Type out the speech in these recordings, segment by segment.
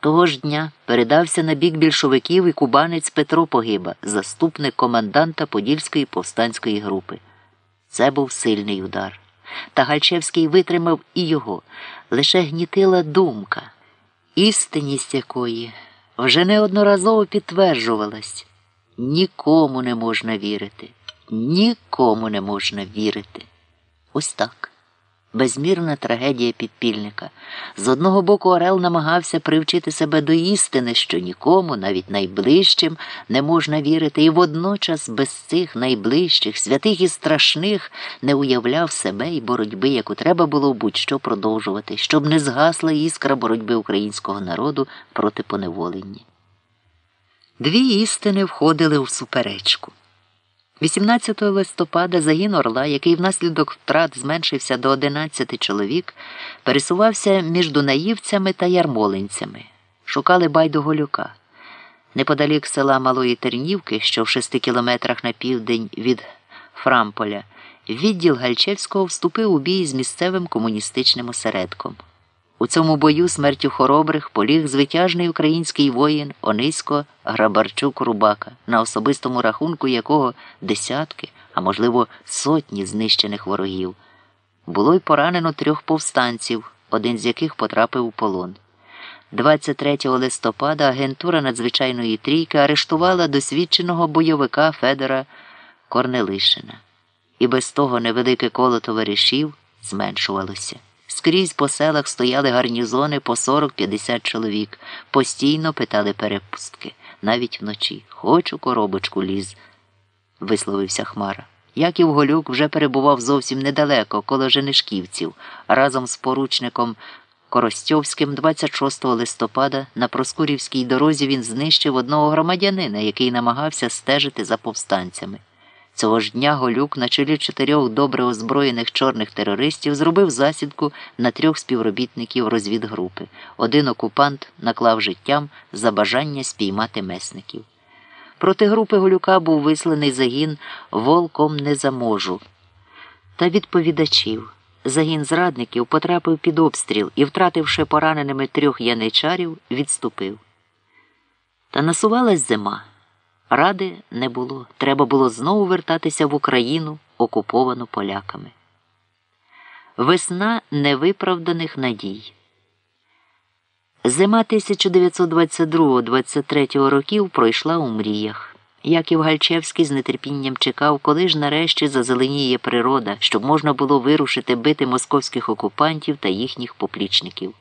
Того ж дня передався на бік більшовиків і кубанець Петро Погиба, заступник команданта Подільської повстанської групи. Це був сильний удар. Та Гальчевський витримав і його. Лише гнітила думка, істинність якої вже неодноразово підтверджувалась. Нікому не можна вірити, нікому не можна вірити. Ось так. Безмірна трагедія підпільника. З одного боку, Орел намагався привчити себе до істини, що нікому, навіть найближчим, не можна вірити, і водночас без цих найближчих, святих і страшних не уявляв себе і боротьби, яку треба було будь-що продовжувати, щоб не згасла іскра боротьби українського народу проти поневолення. Дві істини входили в суперечку. 18 листопада загін Орла, який внаслідок втрат зменшився до 11 чоловік, пересувався між дунаївцями та ярмолинцями, шукали Байдоголюка. Неподалік села Малої Тернівки, що в шести кілометрах на південь від Фрамполя, відділ Гальчевського вступив у бій з місцевим комуністичним осередком. У цьому бою смертю хоробрих поліг звитяжний український воїн Онисько Грабарчук Рубака, на особистому рахунку якого десятки, а можливо, сотні знищених ворогів. Було й поранено трьох повстанців, один з яких потрапив у полон. 23 листопада агентура надзвичайної трійки арештувала досвідченого бойовика Федора Корнелишина. І без того невелике коло товаришів зменшувалося. Скрізь по селах стояли гарнізони по 40-50 чоловік, постійно питали перепустки, навіть вночі. Хочу коробочку ліз, висловився Хмара. Яків Голюк вже перебував зовсім недалеко, коло Женишківців, разом з поручником Коростьовським 26 листопада на Проскурівській дорозі він знищив одного громадянина, який намагався стежити за повстанцями. Цього ж дня Голюк на чолі чотирьох добре озброєних чорних терористів зробив засідку на трьох співробітників розвідгрупи. Один окупант наклав життям за бажання спіймати месників. Проти групи Голюка був висланий загін волком не заможу. Та відповідачів. Загін зрадників потрапив під обстріл і, втративши пораненими трьох яничарів, відступив. Та насувалась зима. Ради не було. Треба було знову вертатися в Україну, окуповану поляками. Весна невиправданих надій. Зима 1922-23 років пройшла у мріях. Яків Гальчевський з нетерпінням чекав, коли ж нарешті зазеленіє природа, щоб можна було вирушити бити московських окупантів та їхніх поплічників.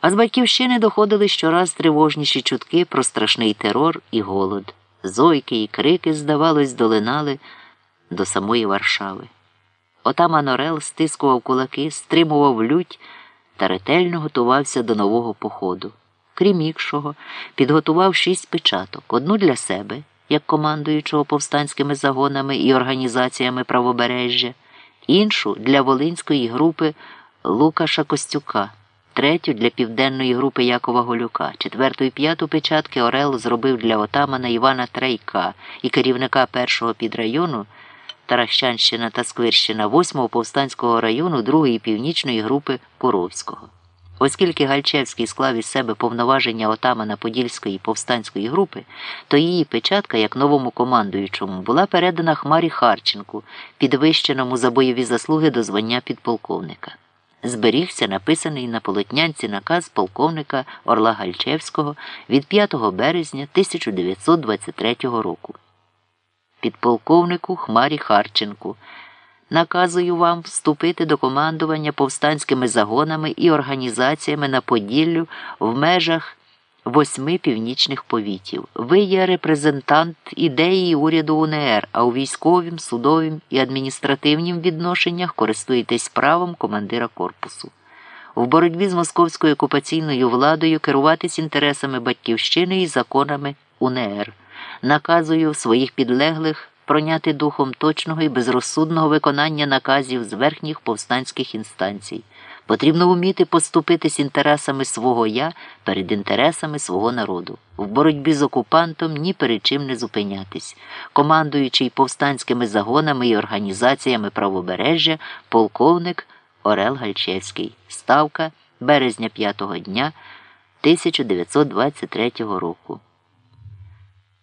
А з батьківщини доходили щораз тривожніші чутки про страшний терор і голод. Зойки і крики, здавалось, долинали до самої Варшави. Отаман Орел стискував кулаки, стримував лють та ретельно готувався до нового походу. Крім іншого, підготував шість печаток: одну для себе, як командуючого повстанськими загонами і організаціями правобережжя, іншу для Волинської групи Лукаша Костюка третю для південної групи Якова Голюка, четверту і п'яту печатки Орел зробив для отамана Івана Трейка і керівника першого підрайону Таращанщина та Сквирщина, восьмого повстанського району другої північної групи Куровського. Оскільки Гальчевський склав із себе повноваження отамана Подільської повстанської групи, то її печатка, як новому командуючому, була передана Хмарі Харченку, підвищеному за бойові заслуги до звання підполковника зберігся написаний на полотнянці наказ полковника Орла Гальчевського від 5 березня 1923 року. Підполковнику Хмарі Харченку. Наказую вам вступити до командування повстанськими загонами і організаціями на Поділлю в межах восьми північних повітів. Ви є репрезентант ідеї уряду УНР, а у військовім, судовім і адміністративнім відношеннях користуєтесь правом командира корпусу. В боротьбі з московською окупаційною владою керуватись інтересами батьківщини і законами УНР. Наказую своїх підлеглих проняти духом точного і безрозсудного виконання наказів з верхніх повстанських інстанцій. Потрібно вміти поступитись інтересами свого я перед інтересами свого народу. В боротьбі з окупантом ні перед чим не зупинятись, командуючий повстанськими загонами і організаціями правобережжя, полковник Орел Гальчевський. Ставка березня п'ятого дня. 1923 року.